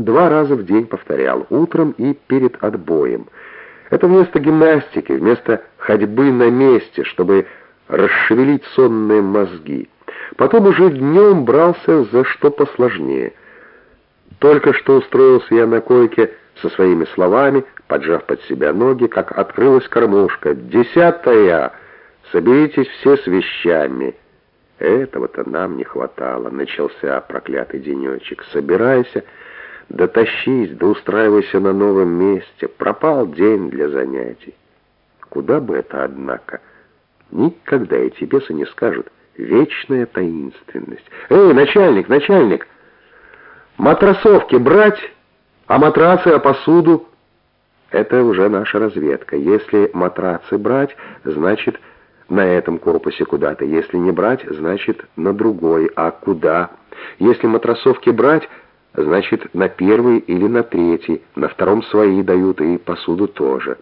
Два раза в день повторял, утром и перед отбоем. Это вместо гимнастики, вместо ходьбы на месте, чтобы расшевелить сонные мозги. Потом уже днем брался за что посложнее. Только что устроился я на койке со своими словами, поджав под себя ноги, как открылась кормушка. «Десятая! Соберитесь все с вещами!» Этого-то нам не хватало. Начался проклятый денечек. «Собирайся!» Да тащись, да устраивайся на новом месте. Пропал день для занятий. Куда бы это, однако? Никогда и тебе не скажут. Вечная таинственность. Эй, начальник, начальник! Матросовки брать, а матрацы, а посуду? Это уже наша разведка. Если матрацы брать, значит на этом корпусе куда-то. Если не брать, значит на другой. А куда? Если матросовки брать, Значит, на первый или на третий, на втором свои дают и посуду тоже.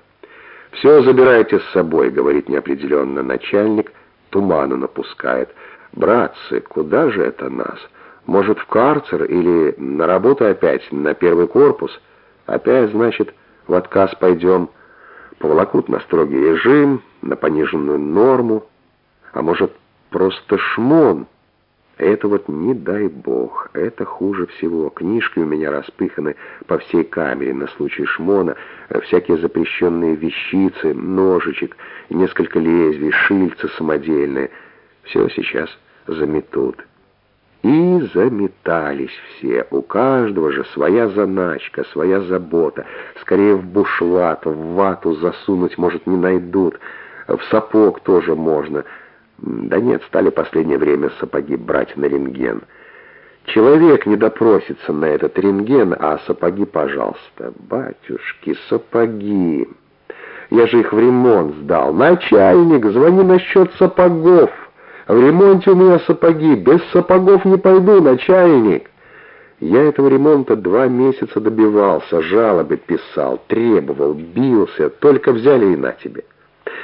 «Все забирайте с собой», — говорит неопределенно начальник, туману напускает. «Братцы, куда же это нас? Может, в карцер или на работу опять, на первый корпус? Опять, значит, в отказ пойдем. Поволокут на строгий режим, на пониженную норму. А может, просто шмон?» Это вот не дай бог, это хуже всего. Книжки у меня распыханы по всей камере на случай шмона, всякие запрещенные вещицы, ножичек, несколько лезвий, шильцы самодельные. Все сейчас заметут. И заметались все. У каждого же своя заначка, своя забота. Скорее в бушлат, в вату засунуть, может, не найдут. В сапог тоже можно. Да нет, стали последнее время сапоги брать на рентген. Человек не допросится на этот рентген, а сапоги, пожалуйста. Батюшки, сапоги. Я же их в ремонт сдал. Начальник, звони насчет сапогов. В ремонте у меня сапоги. Без сапогов не пойду, начальник. Я этого ремонта два месяца добивался, жалобы писал, требовал, бился. Только взяли и на тебе.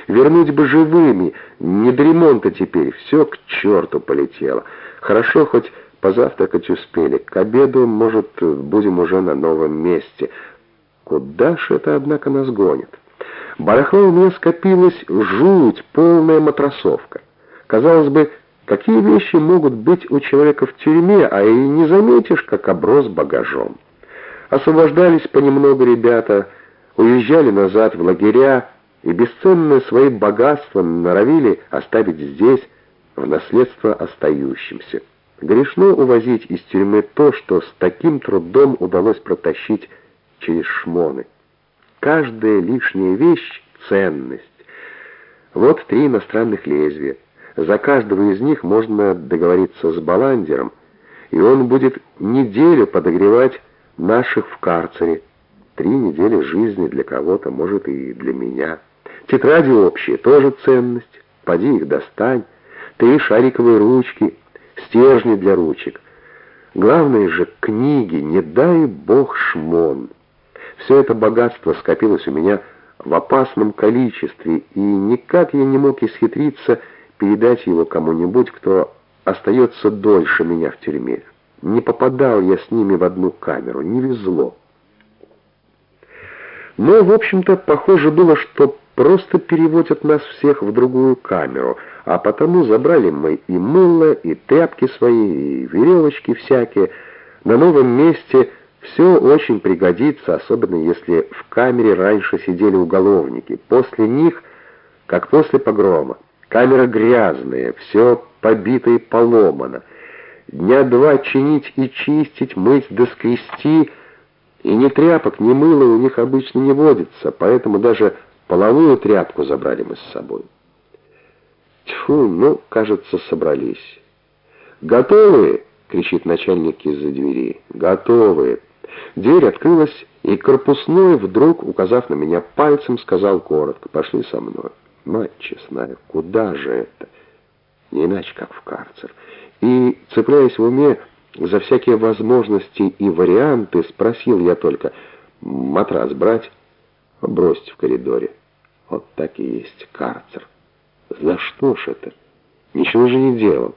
Вернуть бы живыми, не до ремонта теперь, все к черту полетело. Хорошо, хоть позавтракать успели. К обеду, может, будем уже на новом месте. Куда ж это, однако, нас гонит? Барахла у меня скопилась жуть, полная матросовка. Казалось бы, какие вещи могут быть у человека в тюрьме, а и не заметишь, как оброс багажом. Освобождались понемногу ребята, уезжали назад в лагеря, и бесценное свои богатства норовили оставить здесь, в наследство остающимся. Грешно увозить из тюрьмы то, что с таким трудом удалось протащить через шмоны. Каждая лишняя вещь — ценность. Вот три иностранных лезвия. За каждого из них можно договориться с баландером, и он будет неделю подогревать наших в карцере. Три недели жизни для кого-то, может, и для меня — Тетради общие, тоже ценность. Поди их достань. Три шариковые ручки, стержни для ручек. Главное же книги, не дай бог шмон. Все это богатство скопилось у меня в опасном количестве, и никак я не мог исхитриться передать его кому-нибудь, кто остается дольше меня в тюрьме. Не попадал я с ними в одну камеру, не везло. Но, в общем-то, похоже было, что просто переводят нас всех в другую камеру, а потому забрали мы и мыло, и тряпки свои, и веревочки всякие. На новом месте все очень пригодится, особенно если в камере раньше сидели уголовники. После них, как после погрома, камера грязная, все побито и поломано. Дня два чинить и чистить, мыть да скрести, и ни тряпок, ни мыла у них обычно не водится, поэтому даже Половую тряпку забрали мы с собой. Тьфу, ну, кажется, собрались. «Готовы?» — кричит начальник из-за двери. «Готовы!» Дверь открылась, и корпусной, вдруг, указав на меня пальцем, сказал коротко, «Пошли со мной». Мать честная, куда же это? Не иначе, как в карцер. И, цепляясь в уме за всякие возможности и варианты, спросил я только, «Матрас брать?» Бросьте в коридоре. Вот так и есть карцер. За что ж это? Ничего же не делал.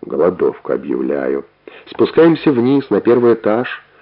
Голодовку объявляю. Спускаемся вниз на первый этаж.